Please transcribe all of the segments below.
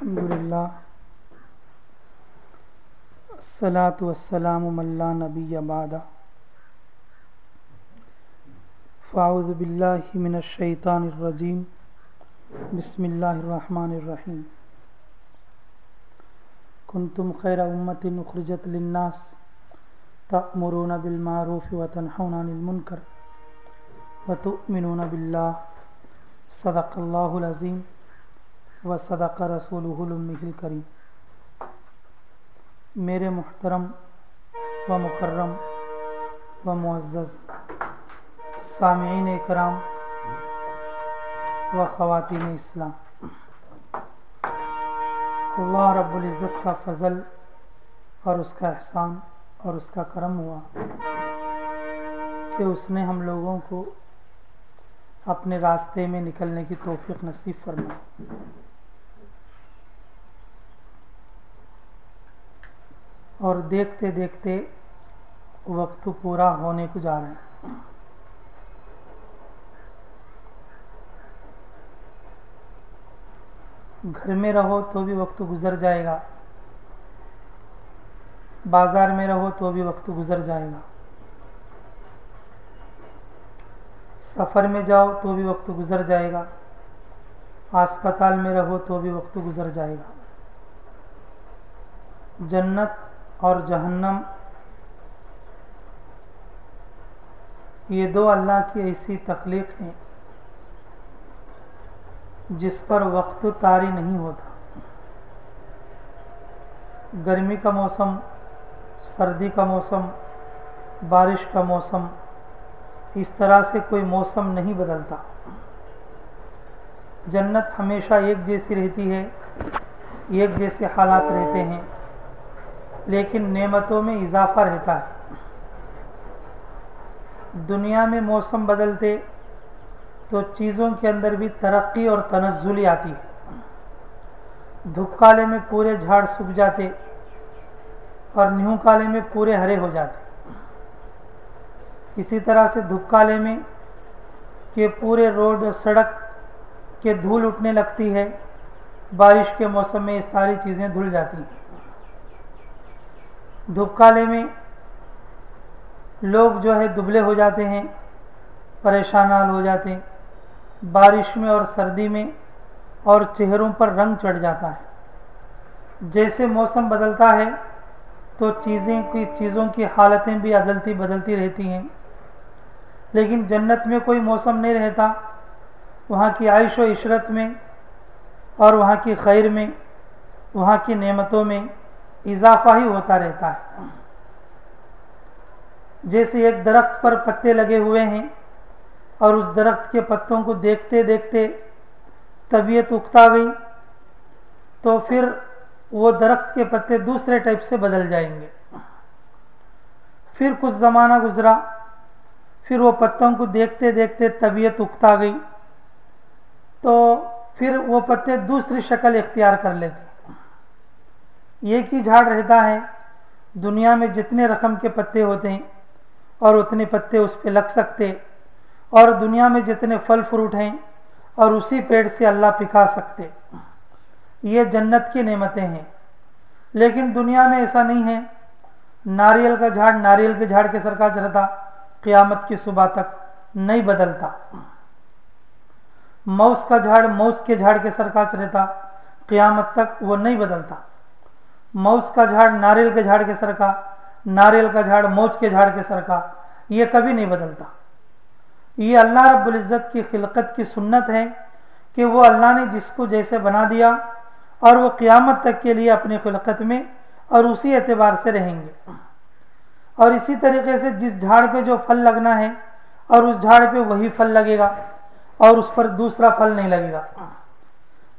अल्हम्दुलिल्लाह। अस्सलातु वस्सलामु मल्ला नबी बादा। फ़ाउज़ु बिल्लाहि मिनश शैतानिर रजीम। बिस्मिल्लाहिर रहमानिर रहीम। कुंतुम खैरा उम्मतिन उखरिजत लिन्नास। तअमुरूना बिल मारूफ व तनहौना अनिल मुनकर। व सदक़ उम्मीहिल करीम। मेरे मुहतरम व मुकर्रम व मुअज़्ज़ज़ सामीन कराम व ख़वातीन इस्लाम। अल्लाह रब्बुल इज़्ज़त का फ़ज़ल और उसका एहसान और उसका करम हुआ कि उसने हम लोगों को अपने रास्ते में निकलने की तोफ़ी नसीब फरमाई। और देखते देखते वक्त पूरा होने को जा रहे हैं। घर में रहो तो भी वक्त गुजर जाएगा। बाज़ार में रहो तो भी वक्त गुजर जाएगा। सफ़र में जाओ तो भी वक्त गुजर जाएगा। अस्पताल में रहो तो भी वक्त गुजर जाएगा। जन्नत और जहन्नम। ये दो अल्लाह की ऐसी तख्लीक हैं, जिस पर वक्त तारी नहीं होता। गर्मी का मौसम, सर्दी का मौसम, बारिश का मौसम, इस तरह से कोई मौसम नहीं बदलता। जन्नत हमेशा एक जैसी रहती है, एक जैसे हालात रहते हैं। लेकिन नेमतों में इजाफा रहता है। दुनिया में मौसम बदलते तो चीज़ों के अंदर भी तरक्की और तनजुली आती है। धूप काले में पूरे झाड़ सूख जाते और न्यू काले में पूरे हरे हो जाते। इसी तरह से धूप काले में के पूरे रोड सड़क के धूल उठने लगती है। बारिश के मौसम में ये सारी चीज़ें धुल जाती हैं। धूप काले में लोग जो है दुबले हो जाते हैं, परेशान हाल हो जाते हैं। बारिश में और सर्दी में और चेहरों पर रंग चढ़ जाता है। जैसे मौसम बदलता है तो चीज़ें की, चीज़ों की हालतें भी अदलती बदलती रहती हैं। लेकिन जन्नत में कोई मौसम नहीं रहता। वहाँ की आयश व इशरत में और वहाँ की खैर में, वहाँ की नेमतों में इजाफा ही होता रहता है। जैसे एक दरख्त पर पत्ते लगे हुए हैं और उस दरख्त के पत्तों को देखते देखते तबीयत उगता गई तो फिर वो दरख्त के पत्ते दूसरे टाइप से बदल जाएँगे। फिर कुछ ज़माना गुजरा, फिर वो पत्तों को देखते देखते तबीयत उगता गई तो फिर वो पत्ते दूसरी शक्ल इख्तियार कर लेते। एक ही झाड़ रहता है। दुनिया में जितने रकम के पत्ते होते हैं और उतने पत्ते उस पर लग सकते और दुनिया में जितने फल फ्रूट हैं और उसी पेड़ से अल्लाह पिका सकते ये जन्नत की नेमतें हैं। लेकिन दुनिया में ऐसा नहीं है। नारियल का झाड़ नारियल के झाड़ के सरका चढ़ता क़यामत की सुबह तक नहीं बदलता। मौस का झाड़ मौस के झाड़ के सरकाच रहता क़यामत तक वो नहीं बदलता। मौस का झाड़, नारियल के झाड़ के सर का नारियल का झाड़ मौज के झाड़ के सर का ये कभी नहीं बदलता। ये अल्लाह रब्बुल इज़्ज़त की खिलकत की सुन्नत है कि वो अल्लाह ने जिसको जैसे बना दिया और वो क़यामत तक के लिए अपनी खिलकत में और उसी एतबार से रहेंगे। और इसी तरीके से जिस झाड़ पे जो फल लगना है और उस झाड़ पे वही फल लगेगा और उस पर दूसरा फल नहीं लगेगा।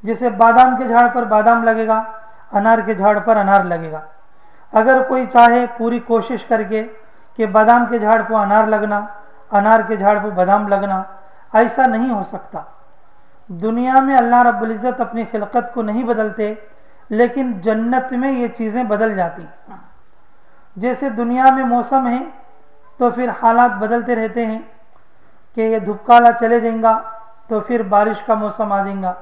जैसे बादाम के झाड़ पर बादाम लगेगा अनार के झाड़ पर अनार लगेगा। अगर कोई चाहे पूरी कोशिश करके कि बादाम के झाड़ को अनार लगना, अनार के झाड़ पर बादाम लगना, ऐसा नहीं हो सकता। दुनिया में अल्लाह रब्बुल इज़्ज़त अपनी खिलकत को नहीं बदलते, लेकिन जन्नत में ये चीज़ें बदल जाती। जैसे दुनिया में मौसम है तो फिर हालात बदलते रहते हैं कि ये धूप काला चले जाएगा तो फिर बारिश का मौसम आ जाएगा।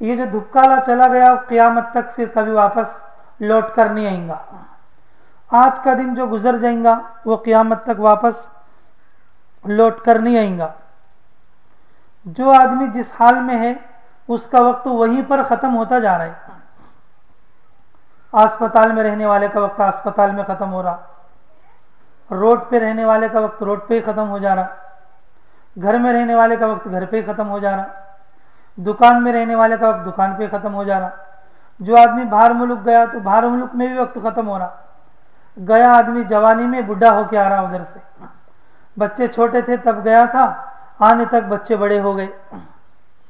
ये जो धुपकाला चला गया, क़ियामत तक फिर कभी वापस लौट कर नहीं आएगा। आज का दिन जो गुजर जाएगा, वो क़ियामत तक वापस लौट कर नहीं आएगा। जो आदमी जिस हाल में है, उसका वक्त वहीं पर ख़त्म होता जा रहा है। अस्पताल में रहने वाले का वक्त अस्पताल में ख़त्म हो रहा। रोड पे रहने वाले का वक्त रोड पे ही ख़त्म हो जा रहा। घर में रहने वाले का वक्त घर पे ही ख़त्म हो जा रहा। दुकान में रहने वाले का वक्त दुकान पे ख़त्म हो जा रहा। जो आदमी बाहर मुल्क गया तो बाहर मुल्क में भी वक्त ख़त्म हो रहा। गया आदमी जवानी में बुढ़ा होके आ रहा उधर से। बच्चे छोटे थे, तब गया था, आने तक बच्चे बड़े हो गए।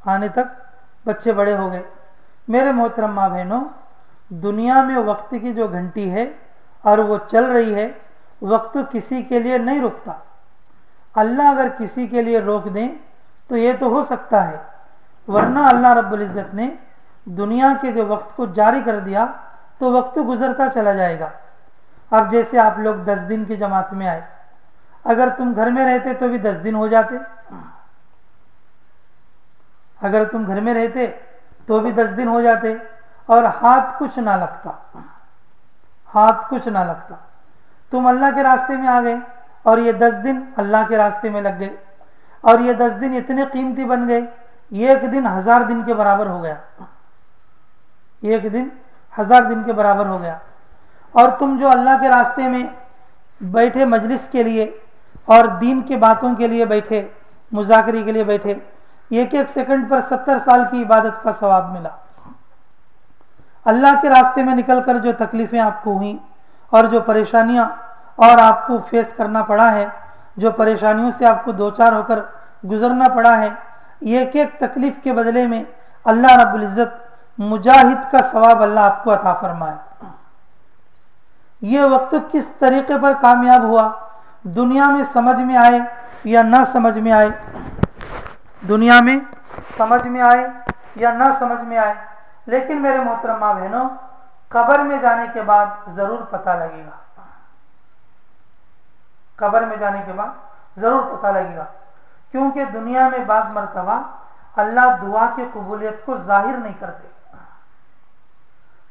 आने तक बच्चे बड़े हो गए। मेरे मोहतरम माँ बहनों, दुनिया में वक्त की जो घंटी है, और वो चल रही है, वक्त किसी के लिए नहीं रुकता। अल्लाह अगर किसी के लिए रोक दें तो ये तो हो सकता है वरना अल्लाह रब्बुल इज़्ज़त ने दुनिया के जो वक्त को जारी कर दिया तो वक्त गुजरता चला जाएगा। अब जैसे आप लोग दस दिन की जमात में आए, अगर तुम घर में रहते तो भी दस दिन हो जाते। अगर तुम घर में रहते तो भी दस दिन हो जाते, और हाथ कुछ ना लगता। हाथ कुछ ना लगता। तुम अल्लाह के रास्ते में आ गए, और ये दस दिन अल्लाह के रास्ते में लग गए, और ये दस दिन इतने कीमती बन गए एक दिन हज़ार दिन के बराबर हो गया। एक दिन हज़ार दिन के बराबर हो गया। और तुम जो अल्लाह के रास्ते में बैठे मजलिस के लिए और दीन के बातों के लिए बैठे, मुजाकरी के लिए बैठे एक एक सेकंड पर सत्तर साल की इबादत का सवाब मिला। अल्लाह के रास्ते में निकलकर जो तकलीफ़ें आपको हुई और जो परेशानियाँ और आपको फेस करना पड़ा है, जो परेशानियों से आपको दो चार होकर गुजरना पड़ा है एक एक तकलीफ़ के बदले में अल्लाह रब्बुल इज़्ज़त मुजाहिद का सवाब अल्लाह आपको अता फरमाए। ये वक्त किस तरीके पर कामयाब हुआ? दुनिया में समझ में आए या ना समझ में आए? दुनिया में समझ में आए या ना समझ में आए? लेकिन मेरे मोहतरम बहनों, कब्र में जाने के बाद ज़रूर पता लगेगा। कब्र में जाने के बाद ज़रूर पता लगेगा। क्योंकि दुनिया में बाज मरतबा अल्लाह दुआ की कबूलियत को ज़ाहिर नहीं करते।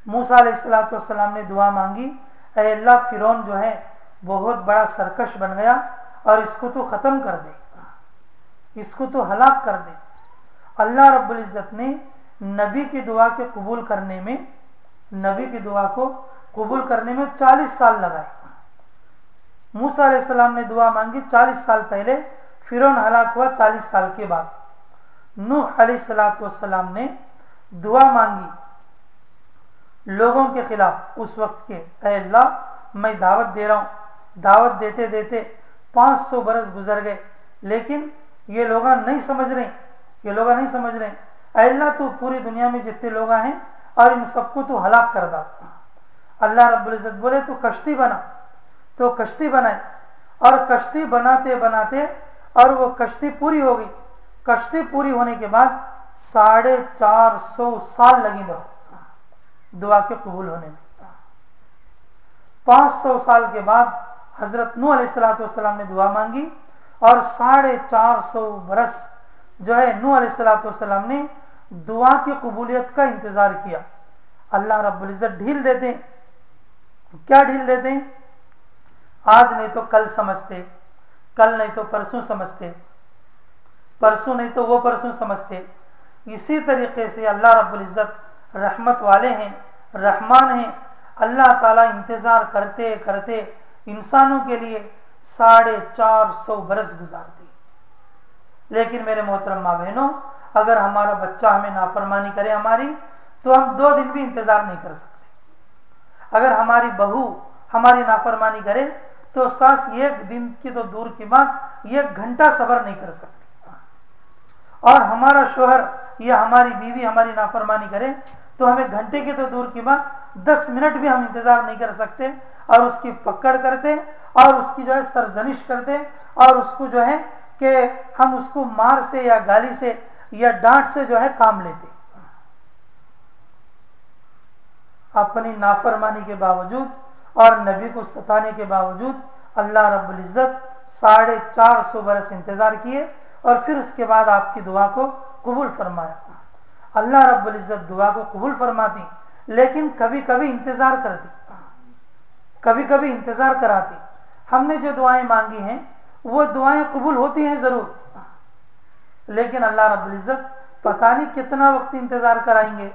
मूसा सलाम ने दुआ मांगी अल्लाह, फिरौन जो है, बहुत बड़ा सरकश बन गया और इसको तो ख़त्म कर दे। इसको तो हलाक कर दे। अल्लाह रब्बुल इज़्ज़त ने नबी की दुआ के कबूल करने में, नबी की दुआ को कबूल करने में 40 साल लगाए। मूसा ने दुआ मांगी 40 साल पहले फिर हलाक हुआ 40 साल के बाद। नूह सलाम ने दुआ मांगी लोगों के खिलाफ उस वक्त के अल्लाह, मैं दावत दे रहा हूँ। दावत देते देते 500 बरस गुजर गए, लेकिन ये लोग नहीं समझ रहे। ये लोग नहीं समझ रहे। अल्लाह तो पूरी दुनिया में जितने लोग हैं और इन सबको तो हलाक कर दा। अल्लाह रब्बुल इज़्ज़त बोले तो कश्ती बना। तो कश्ती बनाए और कश्ती बनाते बनाते और वो कश्ती पूरी हो गई। कश्ती पूरी होने के बाद साढ़े चार सौ साल लगी दो। दुआ के कबूल होने में। पाँच सौ साल के बाद हज़रत नू सलाम ने दुआ मांगी और साढ़े चार सौ बरस जो है नू सलाम ने दुआ की कबूलियत का इंतज़ार किया। अल्लाह रब्बुल इज़्ज़त ढील देते। क्या ढील देते? आज नहीं तो कल समझते। कल नहीं तो परसों समझते। परसों नहीं तो वो परसों समझते। इसी तरीके से अल्लाह रब्बुल इज़्ज़त रहमत वाले हैं, रहमान हैं। अल्लाह ताला इंतज़ार करते करते इंसानों के लिए साढ़े चार सौ बरस गुजारते। लेकिन मेरे मोहतरम माँ बहनों अगर हमारा बच्चा हमें नाफरमानी करे हमारी तो हम दो दिन भी इंतज़ार नहीं कर सकते। अगर हमारी बहू हमारी नाफरमानी करे तो सास एक दिन की तो दूर की बात, एक घंटा सबर नहीं कर सकती। और हमारा शोहर, या हमारी बीवी हमारी नाफरमानी करे तो हमें घंटे की तो दूर की बात, दस मिनट भी हम इंतज़ार नहीं कर सकते, और उसकी पकड़ करते, और उसकी जो है सरजनिश करते, और उसको जो है कि हम उसको मार से या गाली से या डांट से जो है काम लेते। अपनी नाफरमानी के बावजूद और नबी को सताने के बावजूद अल्लाह रब्बुल इज़्ज़त साढ़े चार सौ बरस इंतज़ार किए और फिर उसके बाद आपकी दुआ को कबूल फरमाया। अल्लाह रब्बुल इज़्ज़त दुआ को कबूल फरमाती, लेकिन कभी कभी इंतज़ार करती। कभी कभी इंतज़ार कराती। हमने जो दुआएँ मांगी हैं, वो दुआएँ कबूल होती हैं ज़रूर। लेकिन अल्लाह रब्बुल इज़्ज़त पता नहीं कितना वक्त इंतज़ार कराएँगे।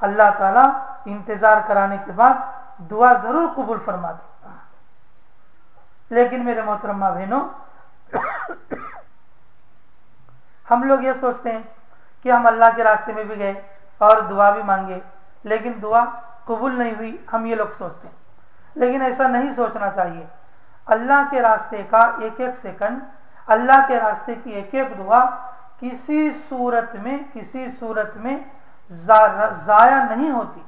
अल्लाह ताला इंतज़ार कराने के बाद दुआ ज़रूर कबूल फरमाते लेकिन मेरे मोहतरमा बहनों हम लोग ये सोचते हैं कि हम अल्लाह के रास्ते में भी गए और दुआ भी मांगे, लेकिन दुआ कबूल नहीं हुई, हम ये लोग सोचते हैं। लेकिन ऐसा नहीं सोचना चाहिए। अल्लाह के रास्ते का एक एक सेकंड, अल्लाह के रास्ते की एक एक दुआ किसी सूरत में, किसी सूरत में जाया नहीं होती,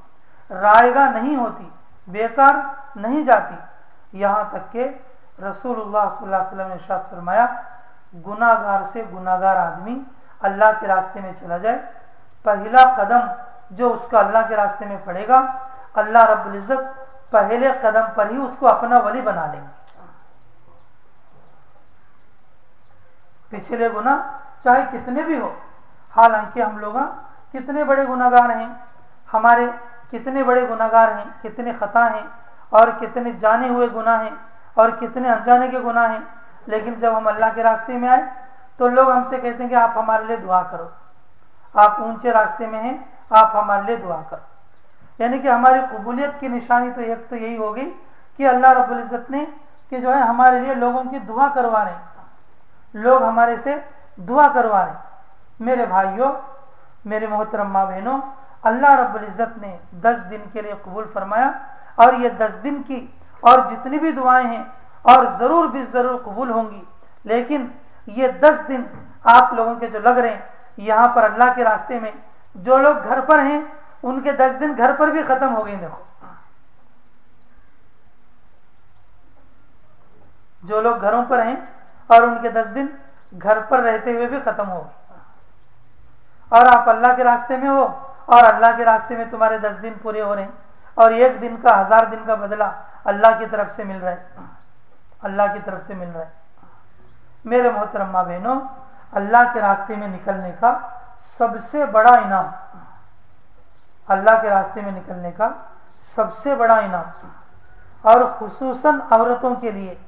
रायगा नहीं होती। बेकार नहीं जाती। यहाँ तक के रसूलुल्लाह वसल्लम ने शाद फरमाया गुनागार से गुनागार आदमी अल्लाह के रास्ते में चला जाए। पहला कदम जो उसका अल्लाह के रास्ते में पड़ेगा, अल्लाह रब्बुल इज़्ज़त पहले कदम पर ही उसको अपना वली बना लेंगे। पिछले गुना चाहे कितने भी हो, हालाँकि हम लोग कितने बड़े गुनागार हैं। हमारे कितने बड़े गुनागार हैं, कितने ख़ता हैं, और कितने जाने हुए गुनाह हैं, और कितने अनजाने के गुनाह हैं। लेकिन जब हम अल्लाह के रास्ते में आए तो लोग हमसे कहते हैं कि आप हमारे लिए दुआ करो। आप ऊँचे रास्ते में हैं, आप हमारे लिए दुआ करो। यानी कि हमारी कबूलियत की निशानी तो एक तो यही होगी कि अल्लाह रब्बुल इज़्ज़त ने कि जो है हमारे लिए लोगों की दुआ करवा रहे लोग हमारे से दुआ करवा रहे मेरे भाइयों, मेरे मोहतरम माँ बहनों अल्लाह रब्बुल इज़्ज़त ने दस दिन के लिए कबूल फरमाया और ये दस दिन की और जितनी भी दुआएँ हैं और ज़रूर भी ज़रूर कबूल होंगी। लेकिन ये दस दिन आप लोगों के जो लग रहे हैं, यहाँ पर अल्लाह के रास्ते में जो लोग घर पर हैं, उनके दस दिन घर पर भी ख़त्म हो गए देखो। जो लोग घरों पर हैं और उनके दस दिन घर पर रहते हुए भी ख़त्म हो गए। और आप अल्लाह के रास्ते में हो और अल्लाह के रास्ते में तुम्हारे दस दिन पूरे हो रहे हैं। और एक दिन का, हज़ार दिन का बदला अल्लाह की तरफ़ से मिल रहा है। अल्लाह की तरफ़ से मिल रहा है। मेरे मोहतरमा बहनों, अल्लाह के रास्ते में निकलने का सबसे बड़ा इनाम, अल्लाह के रास्ते में निकलने का सबसे बड़ा इनाम, और खसूसन औरतों के लिए,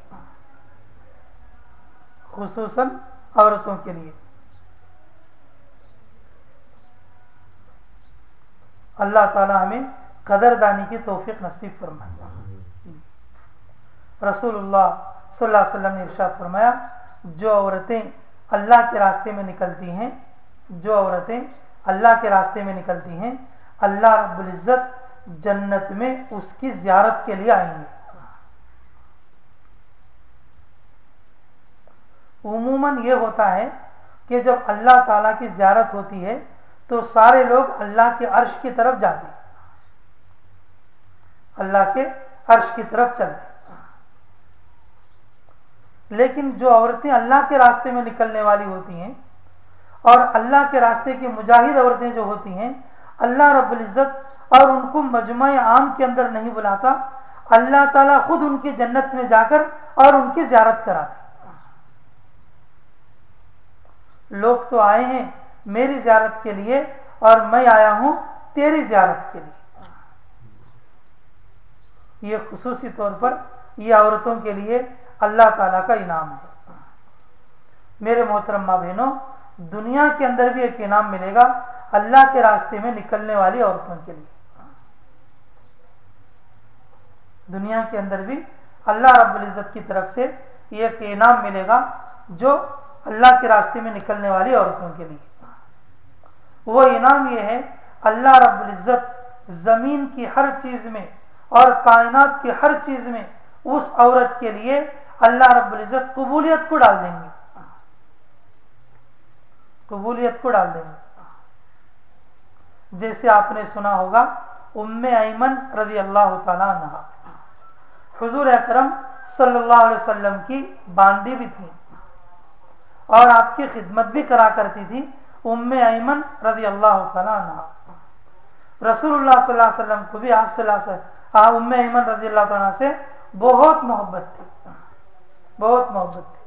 खसूसन औरतों के लिए। अल्लाह ताला हमें कदरदानी की तोफ़ी नसीब फरमाया रसूलुल्लाह सल्लल्लाहु अलैहि वसल्लम ने इरशाद फरमाया, जो औरतें अल्लाह के रास्ते में निकलती हैं, जो औरतें अल्लाह के रास्ते में निकलती हैं, अल्लाह रब्बुल इज़्ज़त जन्नत में उसकी जियारत के लिए आएँगे। उमूमन ये होता है कि जब अल्लाह ताला की जियारत होती है तो सारे लोग अल्लाह के अर्श की तरफ़ जाते अल्लाह के अर्श की तरफ़ चलते लेकिन जो औरतें अल्लाह के रास्ते में निकलने वाली होती हैं और अल्लाह के रास्ते की मुजाहिद औरतें जो होती हैं, अल्लाह इज़्ज़त और उनको मजमा आम के अंदर नहीं बुलाता, अल्लाह ताला खुद उनकी जन्नत में जाकर और उनकी ज्यारत कराते लोग तो आए हैं मेरी ज्यारत के लिए और मैं आया हूँ तेरी ज्यारत के लिए। ये खसूसी तौर पर ये औरतों के लिए अल्लाह ताला का इनाम है। मेरे मोहतरमा बहनों दुनिया के अंदर भी एक इनाम मिलेगा अल्लाह के रास्ते में निकलने वाली औरतों के लिए। दुनिया के अंदर भी अल्लाह रब्बुल इज़्ज़त की तरफ़ से एक इनाम मिलेगा जो अल्लाह के रास्ते में निकलने वाली औरतों के लिए। वो इनाम ये है, अल्लाह रब्बुल इज़्ज़त ज़मीन की हर चीज़ में और कायनात की हर चीज़ में उस औरत के लिए अल्लाह रब्बुल इज़्ज़त कबूलियत को डाल देंगे। कबूलियत को डाल देंगे। जैसे आपने सुना होगा, उम्मे ऐमन रज़ी अल्लाह तहा हजूर अकरम सल्लल्लाहु अलैहि वसल्लम की बांदी भी थी और आपकी खिदमत भी करा करती थी उम्मे ऐमन रज़ी अल्लाह रसूलुल्लाह सल्लल्लाहु अलैहि वसल्लम को भी आप सल्लल्लाहु उम्मे ऐमन रज़ी अल्लाह से बहुत मोहब्बत थी। बहुत मोहब्बत थी।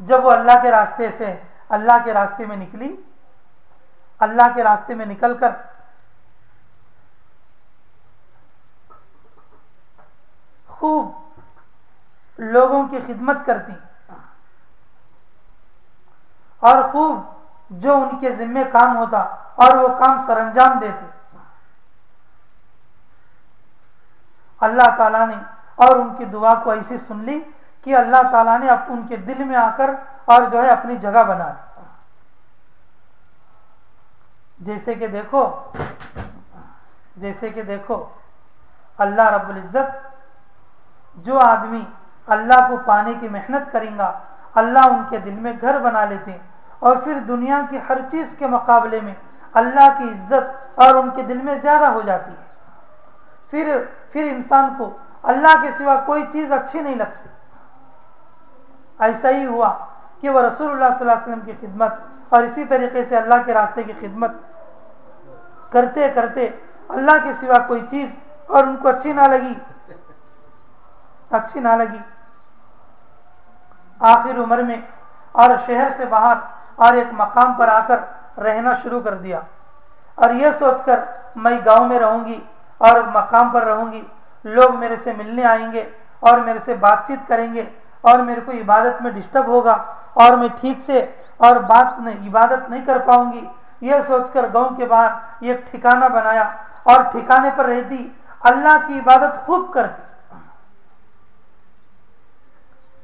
जब वो अल्लाह के रास्ते से, अल्लाह के रास्ते में निकली, अल्लाह के रास्ते में निकलकर खूब लोगों की खिदमत करती और खूब जो उनके जिम्मे काम होता और वो काम सरंजाम देते। अल्लाह ताला ने और उनकी दुआ को ऐसी सुन ली कि अल्लाह ताला ने अब उनके दिल में आकर और जो है अपनी जगह बना ली। जैसे कि देखो, जैसे कि देखो, अल्लाह रब्बुल इज़्ज़त जो आदमी अल्लाह को पाने की मेहनत करेगा, अल्लाह उनके दिल में घर बना लेते हैं और फिर दुनिया की हर चीज़ के मुकाबले में अल्लाह की इज़्ज़त और उनके दिल में ज़्यादा हो जाती है। फिर फिर इंसान को अल्लाह के सिवा कोई चीज़ अच्छी नहीं लगती। ऐसा ही हुआ कि वह अलैहि वसल्लम की खिदमत और इसी तरीके से अल्लाह के रास्ते की खिदमत करते करते अल्लाह के सिवा कोई चीज़ और उनको अच्छी ना लगी। अच्छी ना लगी। आखिर उम्र में और शहर से बाहर और एक मकाम पर आकर रहना शुरू कर दिया। और यह सोचकर मैं गाँव में रहूँगी और मकाम पर रहूँगी। लोग मेरे से मिलने आएँगे और मेरे से बातचीत करेंगे और मेरे को इबादत में डिस्टर्ब होगा और मैं ठीक से और बात नहीं, इबादत नहीं कर पाऊँगी। यह सोचकर गाँव के बाहर एक ठिकाना बनाया और ठिकाने पर रहती। अल्लाह की इबादत खूब करती।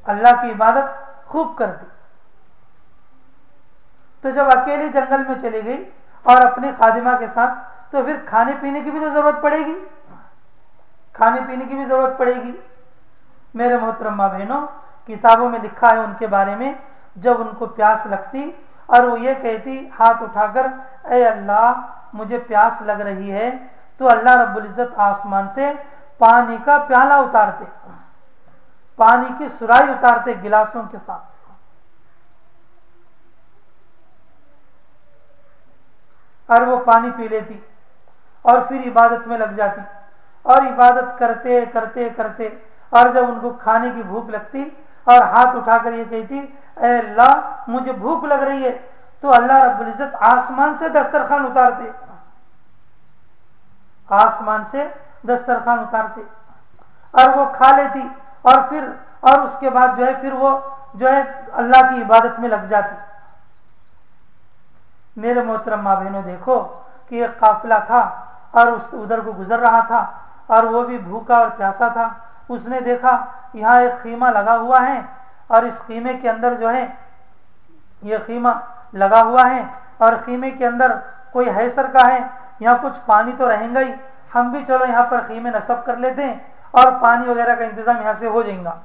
अल्लाह की इबादत खूब करती। तो जब अकेले जंगल में चली गई और अपने खादिमा के साथ तो फिर खाने पीने की भी तो ज़रूरत पड़ेगी। खाने पीने की भी ज़रूरत पड़ेगी। मेरे मोहतरमा बहनों, किताबों में लिखा है उनके बारे में, जब उनको प्यास लगती और वो ये कहती, हाथ उठाकर अय अल्लाह, मुझे प्यास लग रही है तो अल्लाह रब्बुल इज़्ज़त आसमान से पानी का प्याला उतारते पानी की सुराई उतारते गिलासों के साथ। और वो पानी पी लेती और फिर इबादत में लग जाती और इबादत करते करते करते और जब उनको खाने की भूख लगती और हाथ उठाकर ये कहती अल्लाह, मुझे भूख लग रही है। तो अल्लाह रब्बुल इज़्ज़त आसमान से दस्तरखान उतारते। आसमान से दस्तरखान उतारते। और वो खा लेती और फिर और उसके बाद जो है, फिर वो जो है अल्लाह की इबादत में लग जाती। मेरे मोहतरम माँ बहनों देखो कि एक काफिला था और उस उधर को गुजर रहा था और वो भी भूखा और प्यासा था। उसने देखा, यहाँ एक खीमा लगा हुआ है और इस खीमे के अंदर जो है, ये खीमा लगा हुआ है और खीमे के अंदर कोई हैसर का है, यहाँ कुछ पानी तो रहेगा ही। हम भी चलो यहाँ पर खीमे नसब कर लेते हैं और पानी वगैरह का इंतज़ाम यहाँ से हो जाएगा।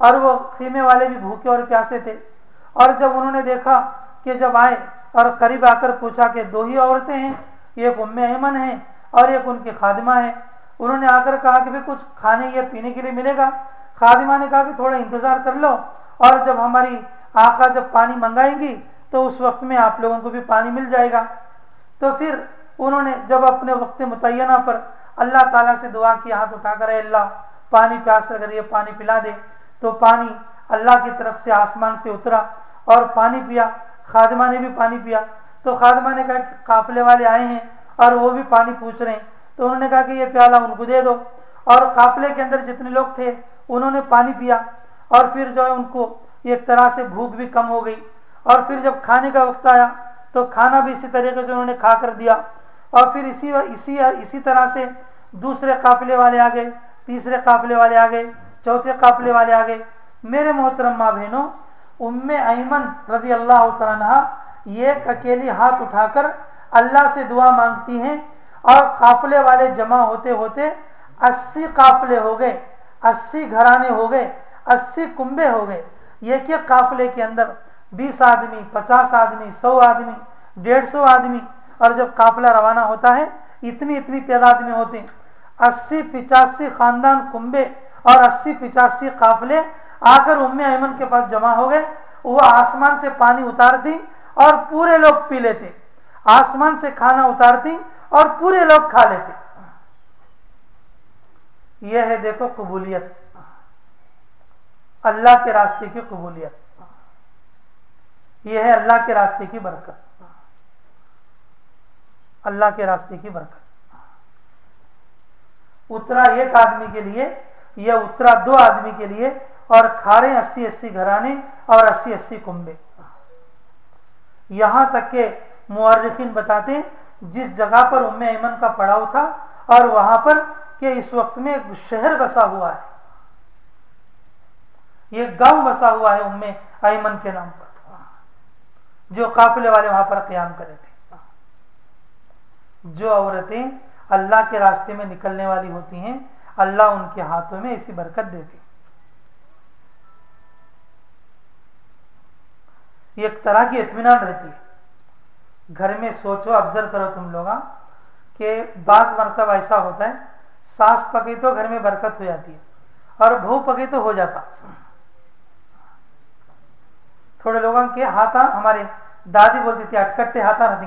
और वो खीमे वाले भी भूखे और प्यासे थे। और जब उन्होंने देखा कि जब आए और करीब आकर पूछा कि दो ही औरतें हैं, एक उम्मे अहमन है और एक उनकी खादिमा है। उन्होंने आकर कहा कि भाई कुछ खाने या पीने के लिए मिलेगा? खादिमा ने कहा कि थोड़ा इंतज़ार कर लो और जब हमारी आका जब पानी मंगाएँगी तो उस वक्त में आप लोगों को भी पानी मिल जाएगा। तो फिर उन्होंने जब अपने वक्त मुतैना पर अल्लाह ताला से दुआ की, हाथ उठाकर अल्लाह, पानी प्यास अगर ये पानी पिला दे तो पानी अल्लाह की तरफ़ से आसमान से उतरा और पानी पिया। खादमा ने भी पानी पिया। तो खादमा ने कहा कि काफिले वाले आए हैं और वो भी पानी पूछ रहे हैं। तो उन्होंने कहा कि ये प्याला उनको दे दो। और काफिले के अंदर जितने लोग थे, उन्होंने पानी पिया और फिर जो है उनको एक तरह से भूख भी कम हो गई। और फिर जब खाने का वक्त आया तो खाना भी इसी तरीके से उन्होंने खा कर दिया। और फिर इसी इसी इसी तरह से दूसरे काफिले वाले आ गए, तीसरे काफिले वाले आ गए, चौथे काफिले वाले आ गए। मेरे मोहतरम माँ बहनों उम्मे ऐमन रज़ी अल्लाह तहा एक अकेली हाथ उठाकर अल्लाह से दुआ मांगती हैं और काफिले वाले जमा होते होते अस्सी काफिले हो गए, अस्सी घराने हो गए, अस्सी कुंबे हो गए। एक एक काफिले के अंदर बीस आदमी, पचास आदमी, सौ आदमी, डेढ़ सौ आदमी और जब काफिला रवाना होता है, इतनी इतनी तादाद में होते हैं। अस्सी, पिचासी खानदान कुंबे और अस्सी, पिचासी काफिले आकर उम्मे अमन के पास जमा हो गए। वो आसमान से पानी उतारती और पूरे लोग पी लेते। आसमान से खाना उतारती और पूरे लोग खा लेते। यह है देखो कबूलियत। अल्लाह के रास्ते की कबूलियत। यह है अल्लाह के रास्ते की बरकत। अल्लाह के रास्ते की बरकत। उतरा एक आदमी के लिए या उतरा दो आदमी के लिए और खारे अस्सी अस्सी घराने और अस्सी अस्सी कुंबे यहाँ तक के मुर्रखीन बताते जिस जगह पर उम्मे ऐमन का पड़ाव था और वहाँ पर के इस वक्त में एक शहर बसा हुआ है। ये गाँव बसा हुआ है उम्मे ऐमन के नाम पर, जो काफिले वाले वहाँ पर क्याम करे थे। जो औरतें अल्लाह के रास्ते में निकलने वाली होती हैं, अल्लाह उनके हाथों में ऐसी बरकत देती एक तरह की इतमान रहती है। घर में सोचो ऑब्ज़र्व करो तुम लोग कि बास मरतब ऐसा होता है, सास पके तो घर में बरकत हो जाती है और भू पके तो हो जाता। थोड़े लोगों के हाथा, हमारे दादी बोलती थी, अटकट्टे हाथा रहती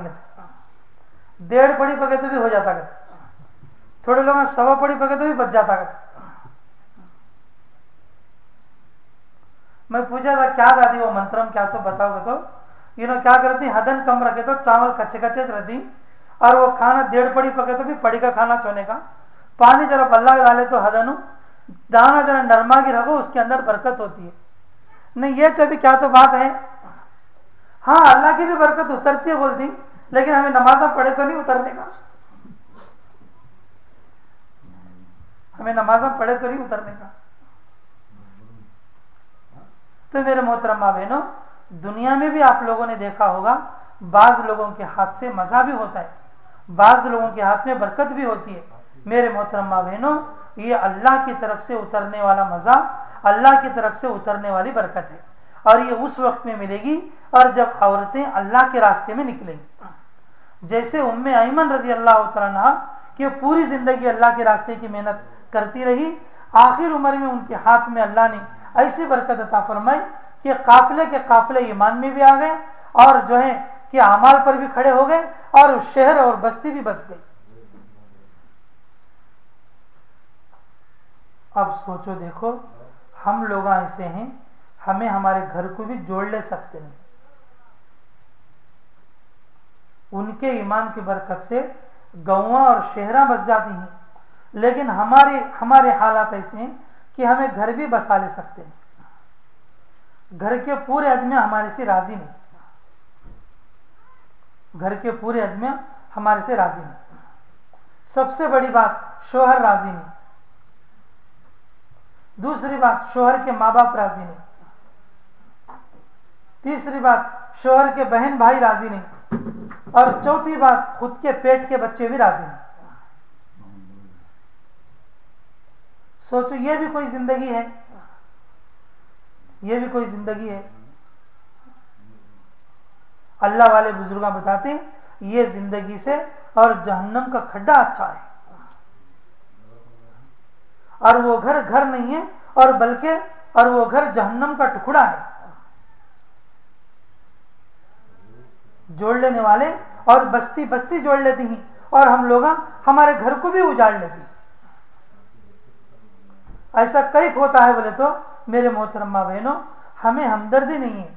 डेढ़ पड़ी पके तो भी हो जाता कहते थोड़े लोग, सवा पड़ी पके तो भी बच जाता कहते मैं पूछा था, क्या दादी, वो मंत्रम क्या? तो बताओ तो यू नो क्या करती? हदन कम रखे तो चावल कच्चे कच्चे रहती। और वो खाना डेढ़ पड़ी पके तो भी पड़ी का खाना चोने का। पानी जरा बल्ला डाले तो हदन। दाना जरा नरमा की रखो, उसके अंदर बरकत होती है। नहीं, ये चबी क्या तो बात है? हाँ अल्लाह की भी बरकत उतरती है बोलती, लेकिन हमें नमाजा पढ़े तो नहीं उतरने का। हमें नमाजा पढ़े तो नहीं उतरने का। तो मेरे मोहतरमा बहनों, दुनिया में भी आप लोगों ने देखा होगा, बाज लोगों के हाथ से मज़ा भी होता है, बाज लोगों के हाथ में बरकत भी होती है। मेरे मोहतरमा बहनों, ये अल्लाह की तरफ़ से उतरने वाला मज़ा, अल्लाह की तरफ़ से उतरने वाली बरकत है। और ये उस वक्त में मिलेगी, और जब औरतें अल्लाह के रास्ते में निकलेंगी। जैसे उम्मे ऐमन रज़ी अल्लाह कि पूरी ज़िंदगी अल्लाह के रास्ते की मेहनत करती रही, आखिर उम्र में उनके हाथ में अल्लाह ने ऐसी बरकत अता फरमाई कि काफिले के काफिले ईमान में भी आ गए और जो है कि अमाल पर भी खड़े हो गए और शहर और बस्ती भी बस गई। अब सोचो देखो, हम लोग ऐसे हैं, हमें हमारे घर को भी जोड़ ले सकते नहीं उनके ईमान की बरकत से गौवा और शहरा बस जाती हैं। लेकिन हमारे हमारे हालात ऐसे हैं कि हमें घर भी बसा ले सकते हैं। घर के पूरे आदमी हमारे से राज़ी नहीं। घर के पूरे आदमी हमारे से राज़ी नहीं। सबसे बड़ी बात, शोहर राज़ी नहीं। दूसरी बात, शोहर के माँ बाप राज़ी नहीं। तीसरी बात, शोहर के बहन भाई राज़ी नहीं। और चौथी बात, खुद के पेट के बच्चे भी राज़ी नहीं। सोचो, ये भी कोई ज़िंदगी है। ये भी कोई ज़िंदगी है। अल्लाह वाले बुज़ुर्ग बताते हैं, ये ज़िंदगी से और जहन्नम का खड्डा अच्छा है। और वो घर घर नहीं है, और बल्कि, और वो घर जहन्नम का टुकड़ा है। जोड़ लेने वाले और बस्ती बस्ती जोड़ लेती हैं, और हम लोग, हमारे घर को भी उजाड़ लेती ऐसा कई होता है बोले तो मेरे मोहतरमा बहनों, हमें हमदर्दी नहीं है।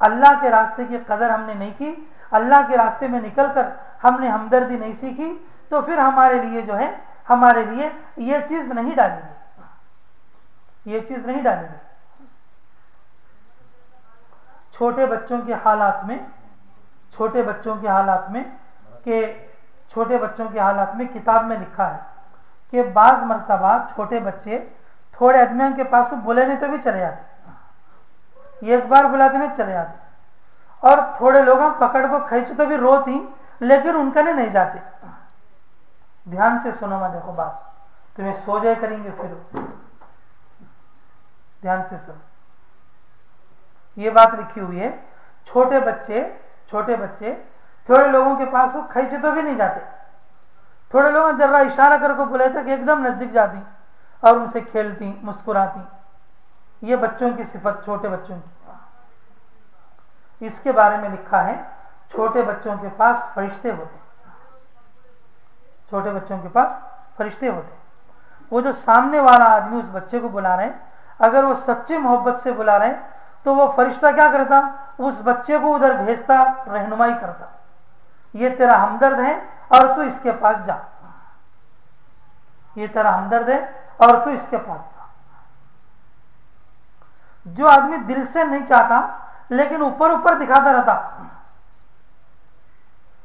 अल्लाह के रास्ते की कदर हमने नहीं की। अल्लाह के रास्ते में निकल कर हमने हमदर्दी नहीं सीखी तो फिर हमारे लिए जो है, हमारे लिए ये चीज़ नहीं डालेगी ये चीज़ नहीं डालेगी छोटे बच्चों के हालात में, छोटे बच्चों के हालात में, के छोटे बच्चों के हालात में किताब में लिखा है कि बाज मरतबा छोटे बच्चे थोड़े आदमियों के पास बुले नहीं तो भी चले जाते एक बार बुलाते में चले जाते और थोड़े लोग पकड़ को खींच तो भी रोती लेकिन उनका नहीं, नहीं जाते। ध्यान से सुनो मैं देखो बात। तुम्हें सो जाए करेंगे फिर। ध्यान से सुनो। ये बात लिखी हुई है छोटे बच्चे छोटे बच्चे थोड़े लोगों के पास खींचे तो भी नहीं जाते। थोड़े लोग जरा इशारा करके बुलाए तक एकदम नज़दीक जाती और उनसे खेलती, मुस्कुराती। ये बच्चों की सिफत, छोटे बच्चों की। इसके बारे में लिखा है, छोटे बच्चों के पास फरिश्ते होते छोटे बच्चों के पास फरिश्ते होते वो जो सामने वाला आदमी उस बच्चे को बुला रहे हैं, अगर वो सच्ची मोहब्बत से बुला रहे हैं तो वो फरिश्ता क्या करता? उस बच्चे को उधर भेजता, रहनुमाई करता। ये तेरा हमदर्द है और तू इसके पास जा। ये तेरा हमदर्द है और तू इसके पास जा जो आदमी दिल से नहीं चाहता, लेकिन ऊपर ऊपर दिखाता रहता,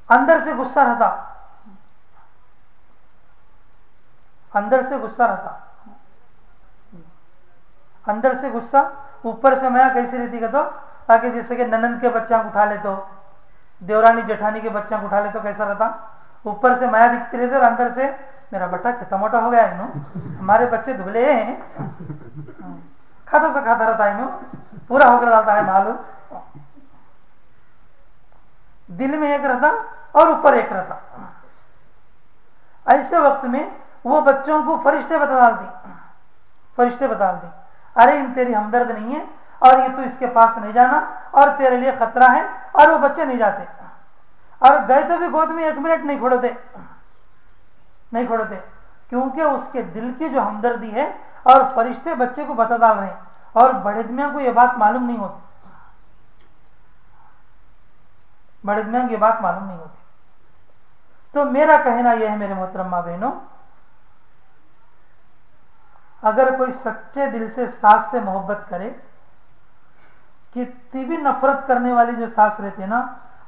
अंदर से गुस्सा रहता, अंदर से गुस्सा रहता, अंदर से गुस्सा, ऊपर से माया कैसी रहती कहते ताकि जैसे कि ननंद के बच्चा उठा ले तो देवरानी जेठानी के बच्चा उठा ले तो कैसा रहता, ऊपर से माया दिखती रहती और अंदर से मेरा बट्टा खिता मोटा हो गया इनो हमारे बच्चे धुबले हैं। खाता से खाता रहता है इनो पूरा होकर जाता है, मालूम। दिल में एक रहता और ऊपर एक रहता। ऐसे वक्त में वो बच्चों को फरिश्ते बता डालती। फरिश्ते बता दी अरे, इन तेरी हमदर्द नहीं है और ये तू इसके पास नहीं जाना और तेरे लिए खतरा है और वो बच्चे नहीं जाते। और गए तो भी गोद में एक मिनट नहीं खोड़ते नहीं खोड़ते क्योंकि उसके दिल की जो हमदर्दी है और फरिश्ते बच्चे को बता डाल रहे हैं और बड़े दमिया को यह बात मालूम नहीं होती। बड़े दमिया को यह बात मालूम नहीं होती। तो मेरा कहना यह है मेरे मोहतरमा बहनों, अगर कोई सच्चे दिल से सास से मोहब्बत करे, कितनी भी नफरत करने वाली जो सास रहती है ना,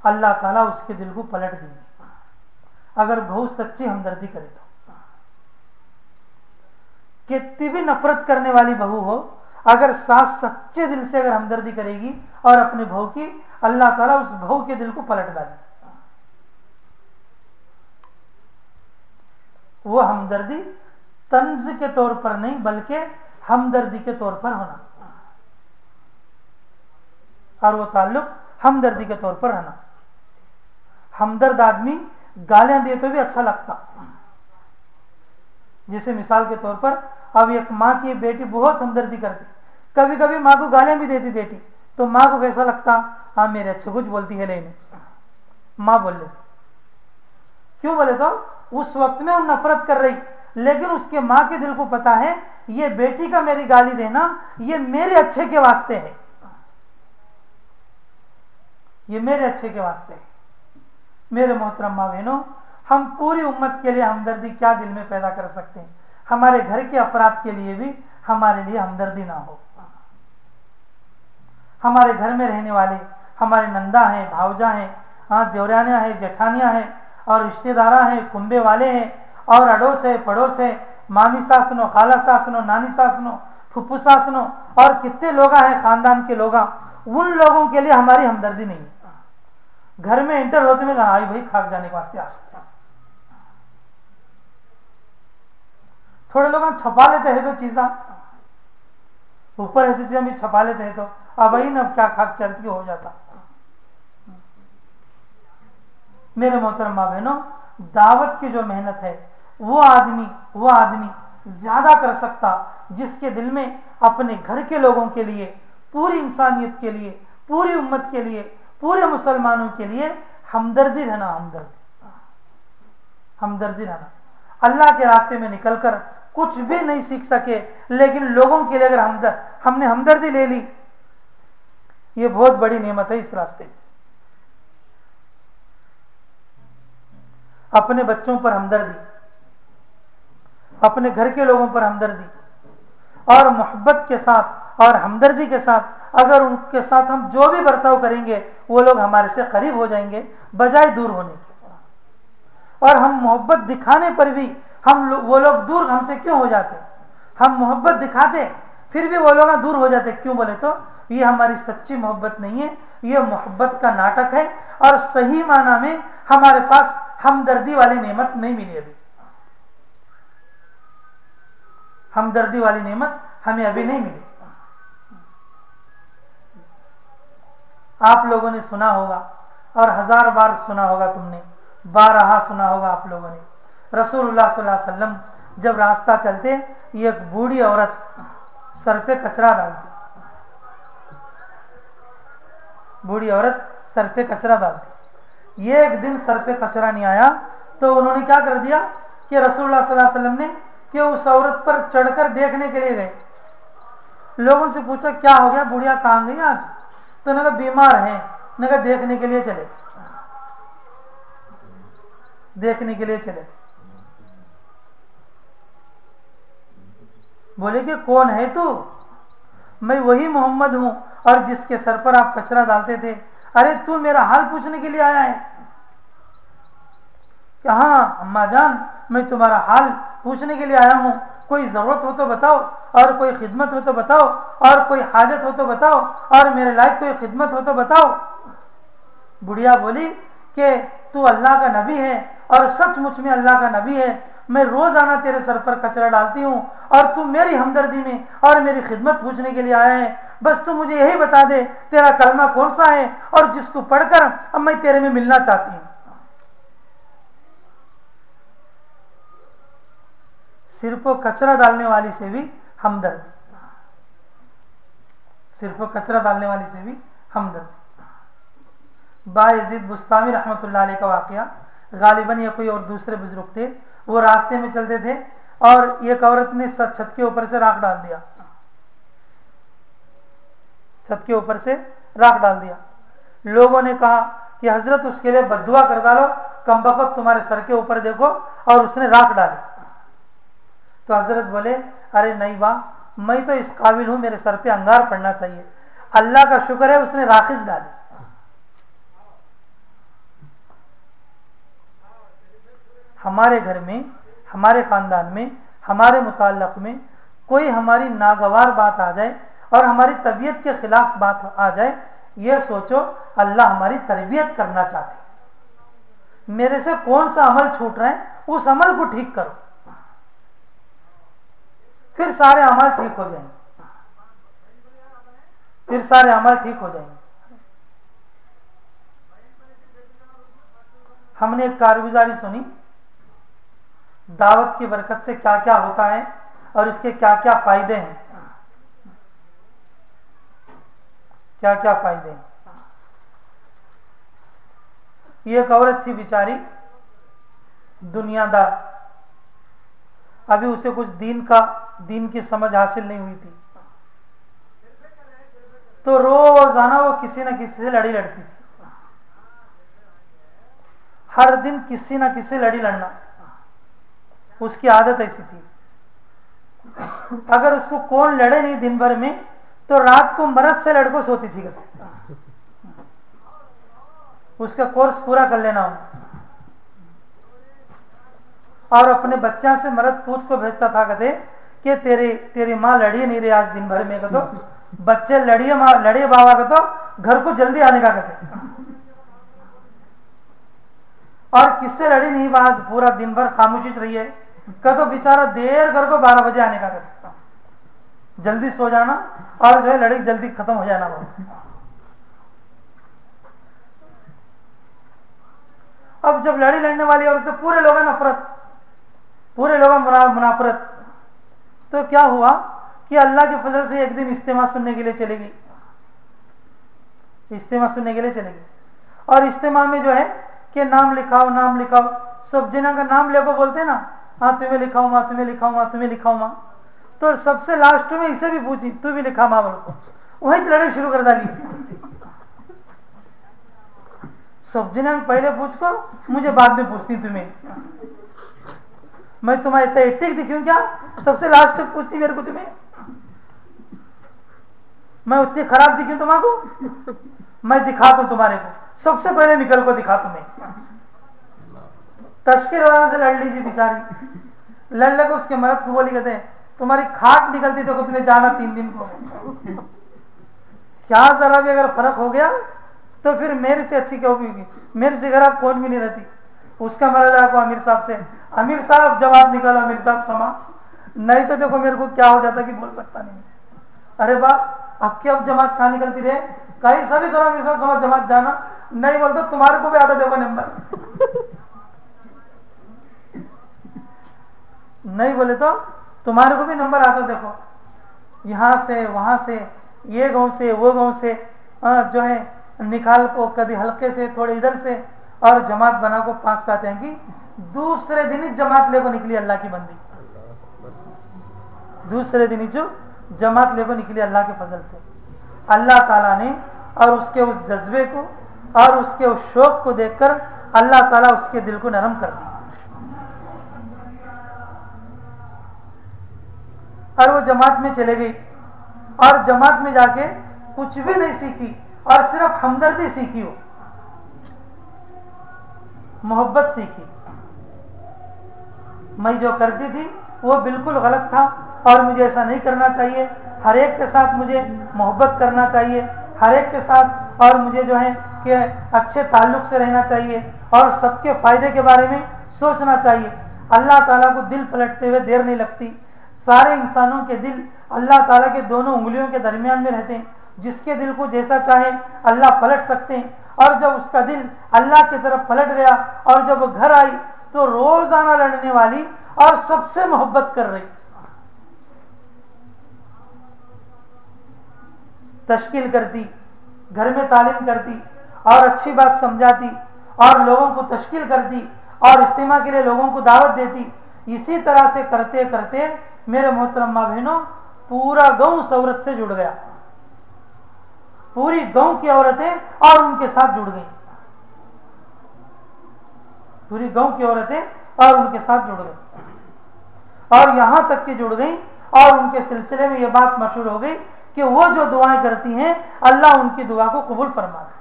अल्लाह ताला उसके दिल को पलट देंगे। अगर बहुत सच्ची हमदर्दी करे तो। कितनी भी नफरत करने वाली बहू हो, अगर सास सच्चे दिल से अगर हमदर्दी करेगी और अपने बहू की, अल्लाह ताला उस बहू के दिल को पलट डाले। वो हमदर्दी तंज के तौर पर नहीं, बल्कि हमदर्दी के तौर पर होना। और वो ताल्लुक हमदर्दी के तौर पर रहना। हमदर्द आदमी गालियाँ दे तो भी अच्छा लगता। जैसे मिसाल के तौर पर, अब एक माँ की बेटी बहुत हमदर्दी करती। कभी कभी माँ को गालियाँ भी देती बेटी। तो माँ को कैसा लगता? हाँ मेरे अच्छे कुछ बोलती है लेने। माँ बोल लेती। क्यों बोले तो? उस वक्त में वो नफरत कर रही। लेकिन उसके माँ के दिल को पता है, ये बेटी का मेरी गाली देना, ये मेरे अच्छे के वास्ते है। ये मेरे अच्छे के वास्ते है। मेरे मोहतरम माँ बहनों, हम पूरी उम्मत के लिए हमदर्दी क्या दिल में पैदा कर सकते हैं? हमारे घर के अपराध के लिए भी हमारे लिए हमदर्दी ना हो। हमारे घर में रहने वाले, हमारे नंदा हैं, भावजा हैं हाँ देवरानिया है, जेठानिया हैं, और रिश्तेदारा हैं, कुंबे वाले हैं, और अड़ोस है, पड़ोस है, मामी सासनो खाला सासनो नानी सासनो फुप्पू सासनो और कितने लोग हैं, खानदान के लोग उन लोगों के लिए हमारी हमदर्दी नहीं है। घर में एंटर होते हुए कहा भाई खाक जाने के वास्ते थोड़े लोग छपा लेते हैं तो चीजा, ऊपर ऐसी चीज़ें भी छपा लेते हैं तो अब वही ना क्या खाक चलती हो जाता। मेरे मोहतरम माँ बहनों दावत की जो मेहनत है, वो आदमी वो आदमी ज़्यादा कर सकता, जिसके दिल में अपने घर के लोगों के लिए, पूरी इंसानियत के लिए, पूरी उम्मत के लिए पूरे मुसलमानों के लिए हमदर्दी रहना हमदर्दी। हमदर्दी रहना। अल्लाह के रास्ते में निकलकर कुछ भी नहीं सीख सके, लेकिन लोगों के लिए अगर हमदर, हमने हमदर्दी ले ली, ये बहुत बड़ी नेमत है इस रास्ते अपने बच्चों पर हमदर्दी, अपने घर के लोगों पर हमदर्दी, और मोहब्बत के साथ और हमदर्दी के साथ अगर उनके साथ हम जो भी बर्ताव करेंगे वो लोग हमारे से करीब हो जाएँगे बजाय दूर होने के। और हम मोहब्बत दिखाने पर भी हम लो, वो लोग दूर हमसे क्यों हो जाते? हम मोहब्बत दिखाते फिर भी वो लोग दूर हो जाते। क्यों बोले तो ये हमारी सच्ची मोहब्बत नहीं है ये मोहब्बत का नाटक है और सही माना में हमारे पास हमदर्दी वाली नेमत नहीं मिली अभी। हमदर्दी वाली नेमत हमें अभी नहीं मिली। आप लोगों ने सुना होगा और हज़ार बार सुना होगा तुमने, बारहा सुना होगा आप लोगों ने। रसूलुल्लाह वसल्लम जब रास्ता चलते, ये एक बूढ़ी औरत सर पे कचरा डालती। बूढ़ी औरत सर पे कचरा डालती। ये एक दिन सर पे कचरा नहीं आया तो उन्होंने क्या कर दिया कि रसूलुल्लाह सल्लल्लाहु ने कि उस औरत पर चढ़कर देखने के लिए गए। लोगों से पूछा, क्या हो गया? बुढ़िया कहाँ गई आज? तो ना बीमार है, ना देखने के लिए चले। देखने के लिए चले। बोले कि कौन है तू? मैं वही मोहम्मद हूँ, और जिसके सर पर आप कचरा डालते थे। अरे तू मेरा हाल पूछने के लिए आया है। कि हाँ अम्मा जान, मैं तुम्हारा हाल पूछने के लिए आया हूँ। कोई ज़रूरत हो तो बताओ, और कोई खिदमत हो तो बताओ, और कोई हाजत हो तो बताओ, और मेरे लायक कोई खिदमत हो तो बताओ। बुढ़िया बोली कि तू अल्लाह का नबी है, और सचमुच में अल्लाह का नबी है। मैं रोज आना तेरे सर पर कचरा डालती हूँ, और तू मेरी हमदर्दी में और मेरी खिदमत पूछने के लिए आया है। बस तू मुझे यही बता दे, तेरा कलमा कौन सा है, और जिसको पढ़कर अब मैं तेरे में मिलना चाहती हूँ। सिर्फ़ कचरा डालने वाली से भी हमदर्दी। सिर्फ़ कचरा डालने वाली से भी हमदर्दी। बाजीद बुस्तामी रहमत का वाक़ गालिबन या कोई और दूसरे बुज़ुर्ग थे, वो रास्ते में चलते थे और एक औरत ने छत के ऊपर से राख डाल दिया। छत के ऊपर से राख डाल दिया। लोगों ने कहा कि, हज़रत, उसके लिए बदुआ कर डालो कम तुम्हारे सर के ऊपर देखो और उसने राख डाली। तो हज़रत बोले, अरे नहीं वाह, मैं तो इस काबिल हूँ, मेरे सर पे अंगार पड़ना चाहिए। अल्लाह का शुक्र है, उसने राखिज डाली। हमारे घर में, हमारे ख़ानदान में, हमारे मुतालक में कोई हमारी नागवार बात आ जाए और हमारी तबीयत के खिलाफ बात आ जाए यह सोचो, अल्लाह हमारी तरबियत करना चाहते मेरे से कौन सा अमल छूट रहा है, उस अमल को ठीक करो। फिर सारे अमल ठीक हो जाएँगे। फिर सारे अमल ठीक हो जाएँगे। हमने एक कारगुजारी सुनी। दावत की बरकत से क्या क्या होता है और इसके क्या क्या फ़ायदे हैं। क्या क्या फ़ायदे हैं। ये एक औरत थी बिचारी, दुनियादार। अभी उसे कुछ दीन का, दीन की समझ हासिल नहीं हुई थी। तो रोज़ाना वो किसी ना किसी से लड़ी लड़ती थी। हर दिन किसी ना किसी से लड़ी लड़ना, उसकी आदत ऐसी थी। अगर उसको कौन लड़े नहीं दिन भर में तो रात को मरद से लड़को सोती थी उसका कोर्स पूरा कर लेना हो और अपने बच्चा से मरद पूछ को भेजता था, कहते, कि तेरी तेरी माँ लड़ी नहीं रही आज दिन भर में? कहते, बच्चे लड़िए माँ, लड़िए बाबा, कहते, घर को जल्दी आने का, कहते। और किससे लड़ी नहीं बाज पूरा दिन भर खामोशी रही है। कह तो बेचारा देर घर को बारह बजे आने का, कहता। जल्दी सो जाना और जो है लड़ी जल्दी खत्म हो जाना अब जब लड़ी लड़ने वाली और से पूरे लोग नफरत पूरे लोग मुनाफरत। तो क्या हुआ कि अल्लाह के फजल से एक दिन इस्तेमा सुनने के लिए चले गई। इस्तेमा सुनने के लिए चले गई। और इस्तेमा में जो है कि नाम लिखाओ नाम लिखाओ। सब जना का नाम लेको बोलते ना हाँ तुम्हें लिखाऊ माँ तुम्हें लिखाऊ माँ तुम्हें लिखाऊ माँ तो सबसे लास्ट में इसे भी पूछी, तू भी लिखा माँ बोल वही लड़ाई शुरू कर डाली। सब्ज़ी ने पहले पूछ को, मुझे बाद में पूछती तुम्हें। मैं तुम्हारे इतना एटिक दिखूं क्या? सबसे लास्ट तक पूछती मेरे को तुम्हें। मैं उतनी खराब दिखूं तुम्हारे मैं दिखा दू तुम्हारे को। सबसे पहले निकल को दिखा तुम्हें। तस्किर वालों से लड़ लीजिए बेचारी। लड़ लगे उसके मरद को बोली कहते तुम्हारी खाट निकलती तो तुम्हें जाना तीन दिन को। क्या जरा भी अगर फ़र्क हो गया तो फिर मेरे से अच्छी क्यों होगी मेरे से खराब कौन भी नहीं रहती। उसका मरद आपको अमीर साहब से। अमीर साहब जवाब निकालो अमीर साहब समा नहीं तो देखो मेरे को क्या हो जाता कि बोल सकता नहीं। अरे बाप आपकी अब जमात कहा निकलती रहे कहीं सभी करो अमीर साहब समाज जमात जाना। नहीं बोलते तुम्हारे को भी आता देखो नंबर। नहीं बोले तो तुम्हारे को भी नंबर आता देखो। यहाँ से वहाँ से ये गाँव से वो गाँव से आ, जो है निकाल को कभी हल्के से थोड़े इधर से और जमात बना को पाँच सात हैं कि दूसरे दिन ही जमात ले को निकली अल्लाह की बंदी। दूसरे दिन ही जो जमात लेको निकली अल्लाह के फजल से। अल्लाह ताला ने और उसके उस जज्बे को और उसके उस शौक को देखकर अल्लाह ताला उसके दिल को नरम कर दिया। और वो जमात में चले गई और जमात में जाके कुछ भी नहीं सीखी और सिर्फ़ हमदर्दी सीखी वो। मोहब्बत सीखी। मैं जो करती थी, वो बिल्कुल गलत था और मुझे ऐसा नहीं करना चाहिए। हर एक के साथ मुझे मोहब्बत करना चाहिए। हर एक के साथ और मुझे जो है कि अच्छे ताल्लुक से रहना चाहिए और सबके फ़ायदे के बारे में सोचना चाहिए। अल्लाह ताला को दिल पलटते हुए देर नहीं लगती। सारे इंसानों के दिल अल्लाह ताला के दोनों उंगलियों के दरमियान में रहते हैं। जिसके दिल को जैसा चाहे अल्लाह पलट सकते हैं। और जब उसका दिल अल्लाह की तरफ़ पलट गया और जब वो घर आई तो रोज़ाना लड़ने वाली और सबसे मोहब्बत कर रही। तश्कील करती, घर में तालीम करती और अच्छी बात समझाती और लोगों को तश्कील करती और इज्तिमा के लिए लोगों को दावत देती। इसी तरह से करते करते मेरे मोहतरम बहनों, पूरा गाँव सौरत से जुड़ गया। पूरी गाँव की औरतें और उनके साथ जुड़ गई। पूरी गाँव की औरतें और उनके साथ जुड़ गई। और यहाँ तक की जुड़ गई और उनके सिलसिले में यह बात मशहूर हो गई कि वो जो दुआएँ करती हैं, अल्लाह उनकी दुआ को कबूल फरमा दे।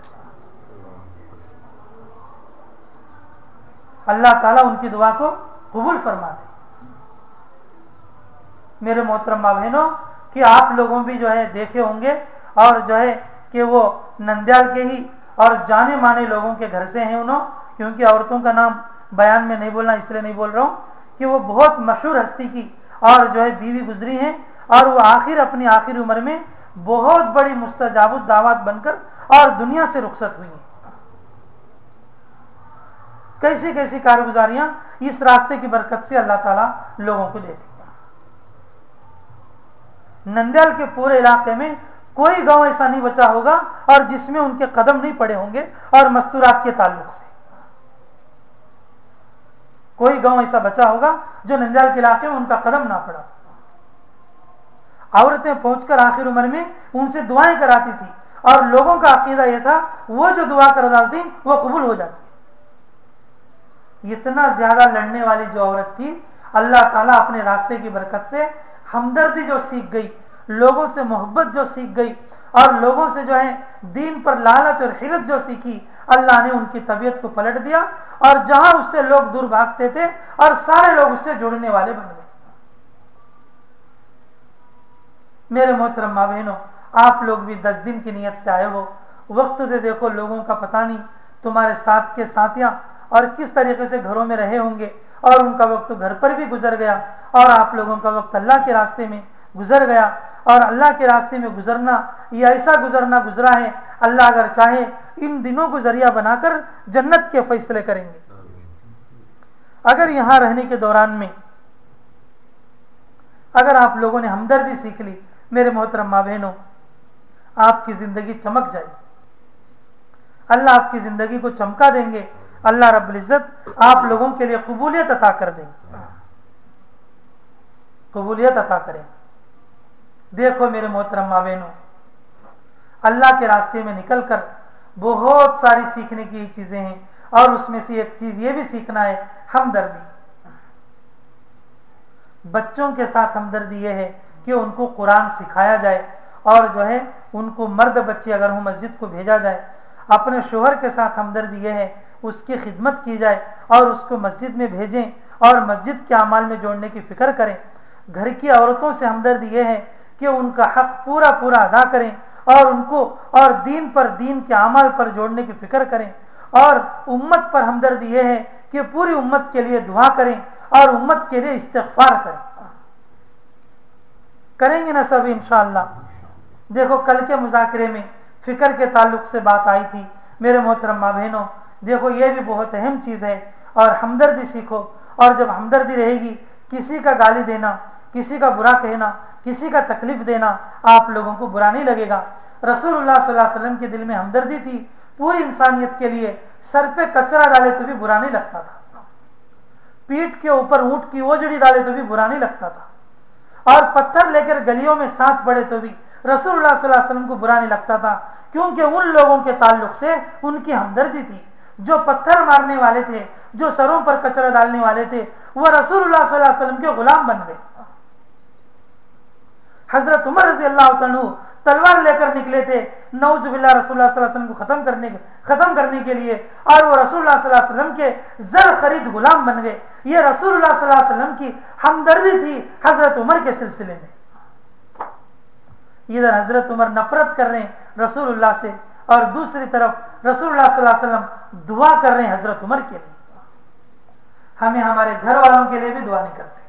अल्लाह ताला उनकी दुआ को कबूल फरमा दे। मेरे मोहतरम बहनों, कि आप लोगों भी जो है देखे होंगे और जो है कि वो नंदयाल के ही और जाने माने लोगों के घर से हैं उन्होंने क्योंकि औरतों का नाम बयान में नहीं बोलना, इसलिए नहीं बोल रहा हूँ, कि वो बहुत मशहूर हस्ती की और जो है बीवी गुजरी हैं और वो आखिर, अपनी आखिर उम्र में बहुत बड़ी मुस्तजाबुद दावत बनकर और दुनिया से रुखसत हुई हैं। कैसी कैसी कारगुजारियाँ इस रास्ते की बरकत से अल्लाह ताला लोगों को देती है। नंदयाल के पूरे इलाके में कोई गाँव ऐसा नहीं बचा होगा और जिसमें उनके कदम नहीं पड़े होंगे और मस्तूरात के ताल्लुक से। कोई गाँव ऐसा बचा होगा जो नंदयाल के इलाके में उनका कदम ना पड़ा। औरतें पहुंचकर आखिर उम्र में उनसे दुआएँ कराती थी और लोगों का अकीदा यह था, वो जो दुआ कर डालती, वो कबूल हो जाती। इतना ज़्यादा लड़ने वाली जो औरत थी, अल्लाह ताला अपने रास्ते की बरकत से हमदर्दी जो सीख गई लोगों से मोहब्बत जो सीख गई और लोगों से जो है दीन पर लालच और हिलत जो सीखी, अल्लाह ने उनकी तबीयत को पलट दिया और जहाँ उससे लोग दूर भागते थे और सारे लोग उससे जुड़ने वाले बन गए। मेरे मोहतरम माँ बहनों आप लोग भी दस दिन की नीयत से आए हो। वक्त दे देखो, लोगों का पता नहीं तुम्हारे साथ के साथियाँ और किस तरीके से घरों में रहे होंगे और उनका वक्त घर पर भी गुजर गया और आप लोगों का वक्त अल्लाह के रास्ते में गुजर गया। और अल्लाह के रास्ते में गुजरना, ये ऐसा गुजरना गुजरा है, अल्लाह अगर चाहे, इन दिनों को ज़रिया बनाकर जन्नत के फैसले करेंगे। अगर यहाँ रहने के दौरान में, अगर आप लोगों ने हमदर्दी सीख ली, मेरे मोहतरम माँ बहनों आपकी ज़िंदगी चमक जाएगी। अल्लाह आपकी ज़िंदगी को चमका देंगे, अल्लाह रब्बुल इज़्ज़त आप लोगों के लिए कबूलियत अता कर देंगे। कबूलियत अता करें। देखो मेरे मोहतरम माँ बहनों अल्लाह के रास्ते में निकल कर बहुत सारी सीखने की चीज़ें हैं और उसमें से एक चीज़ ये भी सीखना है, हमदर्दी। बच्चों के साथ हमदर्दी यह है कि उनको कुरान सिखाया जाए और जो है उनको मर्द बच्चे अगर हो मस्जिद को भेजा जाए, अपने शोहर के साथ हमदर्दी यह है, उसकी खिदमत की जाए और उसको मस्जिद में भेजें और मस्जिद के अमाल में जोड़ने की फ़िक्र करें। घर की औरतों से हमदर्दी यह है कि उनका हक पूरा पूरा अदा करें और उनको और दीन पर दीन के अमल पर जोड़ने की फ़िक्र करें। और उम्मत पर हमदर्दी यह है कि पूरी उम्मत के लिए दुआ करें और उम्मत के लिए इस्तफार करें। करेंगे ना सब इनशाला देखो, कल के मुजाकरे में फ़िक्र के ताल्लुक से बात आई थी मेरे मोहतरम बहनों देखो, ये भी बहुत अहम चीज़ है और हमदर्दी सीखो और जब हमदर्दी रहेगी, किसी का गाली देना किसी का बुरा कहना, किसी का तकलीफ़ देना आप लोगों को बुरा नहीं लगेगा। रसूलुल्लाह सल्लल्लाहु अलैहि वसल्लम के दिल में हमदर्दी थी। पूरी इंसानियत के लिए सर पे कचरा डाले तो भी बुरा नहीं लगता था। पीठ के ऊपर ऊँट की ओजड़ी डाले तो भी बुरा नहीं लगता था। और पत्थर लेकर गलियों में साथ पड़े तो भी रसूलुल्लाह सल्लल्लाहु अलैहि वसल्लम को बुरा नहीं लगता था, क्योंकि उन लोगों के ताल्लुक से उनकी हमदर्दी थी। जो पत्थर मारने वाले थे, जो सरों पर कचरा डालने वाले थे वह रसूलुल्लाह सल्लल्लाहु अलैहि वसल्लम के गुलाम बन गए। हज़रत उमर रज़ी अल्लाह तलवार लेकर निकले थे। नौजुबिल्ला वसल्लम को खत्म करने खत्म करने के लिए और वो सल्लल्लाहु वसल्लम के जर खरीद गुलाम बन गए। ये वसल्लम की हमदर्दी थी हज़रत उमर के सिलसिले में। इधर हज़रत उमर नफरत कर रहे हैं रसूलुल्लाह से और दूसरी तरफ़ वसल्लम दुआ कर रहे हैं हज़रत उमर के लिए। हमें हमारे घर वालों के लिए भी दुआ नहीं करते।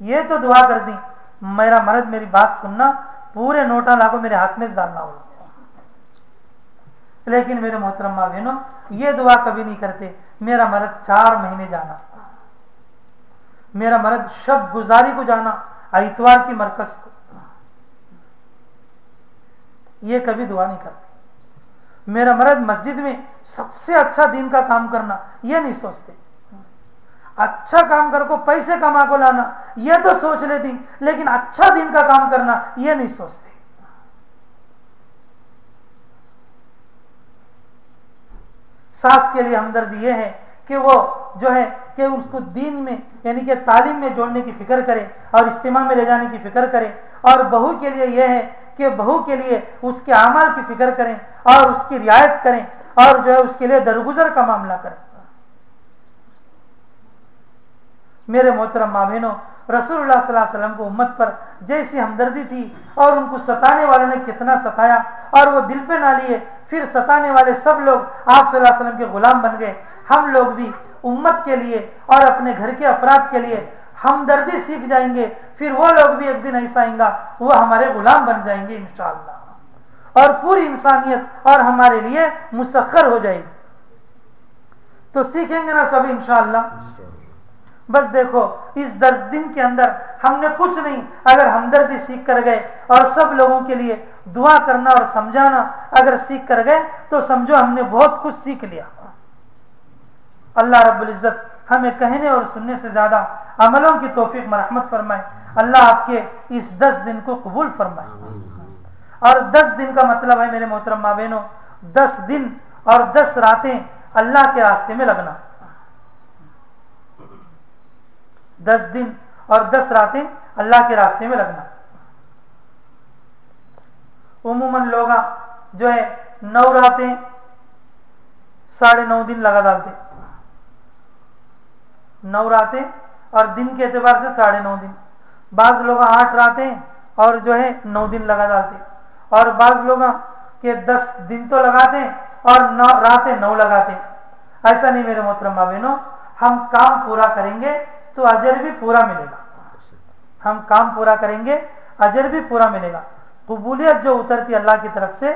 ये तो दुआ कर दी, मेरा मर्द मेरी बात सुनना, पूरे नोटा लाखों मेरे हाथ में डालना हो लेकिन मेरे मोहतरम बहनों, ये दुआ कभी नहीं करते, मेरा मर्द चार महीने जाना। मेरा मर्द शब गुजारी को जाना इतवार की मरकज को। ये कभी दुआ नहीं करते। मेरा मर्द मस्जिद में सबसे अच्छा दिन का काम करना, ये नहीं सोचते। अच्छा काम कर को, पैसे कमा को लाना, ये तो सोच लेती, लेकिन अच्छा दिन का काम करना, ये नहीं सोचती। सास के लिए हमदर्दी ये है कि वो जो है कि उसको दीन में, यानी कि तालीम में जोड़ने की फ़िक्र करे और इज्तिमा में ले जाने की फ़िक्र करे। और बहू के लिए यह है कि बहू के लिए उसके अमाल की फ़िक्र करें और उसकी रियायत करें और जो है उसके लिए दरगुजर का मामला करें। मेरे मोहतरम माँ बहनों सल्लल्लाहु को उम्मत पर जैसी हमदर्दी थी और उनको सताने वालों ने कितना सताया और वो दिल पे ना लिए, फिर सताने वाले सब लोग आप सल्लल्लाहु के गुलाम बन गए। हम लोग भी उम्मत के लिए और अपने घर के अपराध के लिए हमदर्दी सीख जाएँगे, फिर वो लोग भी एक दिन ऐसा आएँगा, वो हमारे गुलाम बन जाएँगे इंशाला और पूरी इंसानियत और हमारे लिए मुसखर हो जाएगी। तो सीखेंगे ना सभी इंशाला बस देखो, इस दस दिन के अंदर हमने कुछ नहीं, अगर हमदर्दी सीख कर गए और सब लोगों के लिए दुआ करना और समझाना अगर सीख कर गए तो समझो हमने बहुत कुछ सीख लिया। अल्लाह रब्बुल इज़्ज़त हमें कहने और सुनने से ज़्यादा अमलों की तोफीक मरहमत फरमाए। अल्लाह आपके इस दस दिन को कबूल फरमाए। और दस दिन का मतलब है मेरे मोहतरम माँ बहनों, दस दिन और दस रातें अल्लाह के रास्ते में लगना। दस दिन और दस रातें अल्लाह के रास्ते में लगना। उमूमन लोग जो है, नौ रातें, साढ़े नौ दिन लगा डालते। नौ रातें और दिन के एतबार से साढ़े नौ दिन। बाज लोग आठ रातें और जो है, नौ दिन लगा डालते। और बाज लोग के दस दिन तो लगाते और नौ, रातें नौ लगाते। ऐसा नहीं मेरे मोहतरम बहनों, हम काम पूरा करेंगे तो अजर भी पूरा मिलेगा। हम काम पूरा करेंगे, अजर भी पूरा मिलेगा। कबूलियत जो उतरती अल्लाह की तरफ़ से,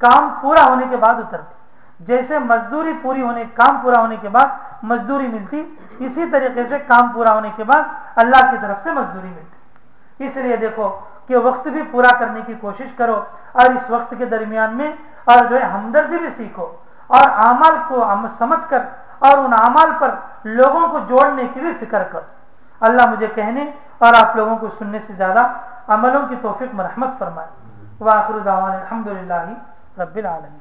काम पूरा होने के बाद उतरती। जैसे मजदूरी पूरी होने, काम पूरा होने के बाद मजदूरी मिलती, इसी तरीके से काम पूरा होने के बाद अल्लाह की तरफ़ से मजदूरी मिलती। इसलिए देखो कि वक्त भी पूरा करने की कोशिश करो और इस वक्त के दरमियान में और जो है हमदर्दी भी सीखो और अमल को समझ कर और उन अमाल पर लोगों को जोड़ने की भी फ़िक्र करो। अल्लाह मुझे कहने और आप लोगों को सुनने से ज़्यादा अमलों की तोफ़ी मरहमत फरमाए। वाखिर दावान अलहमदिल्ला रबालमी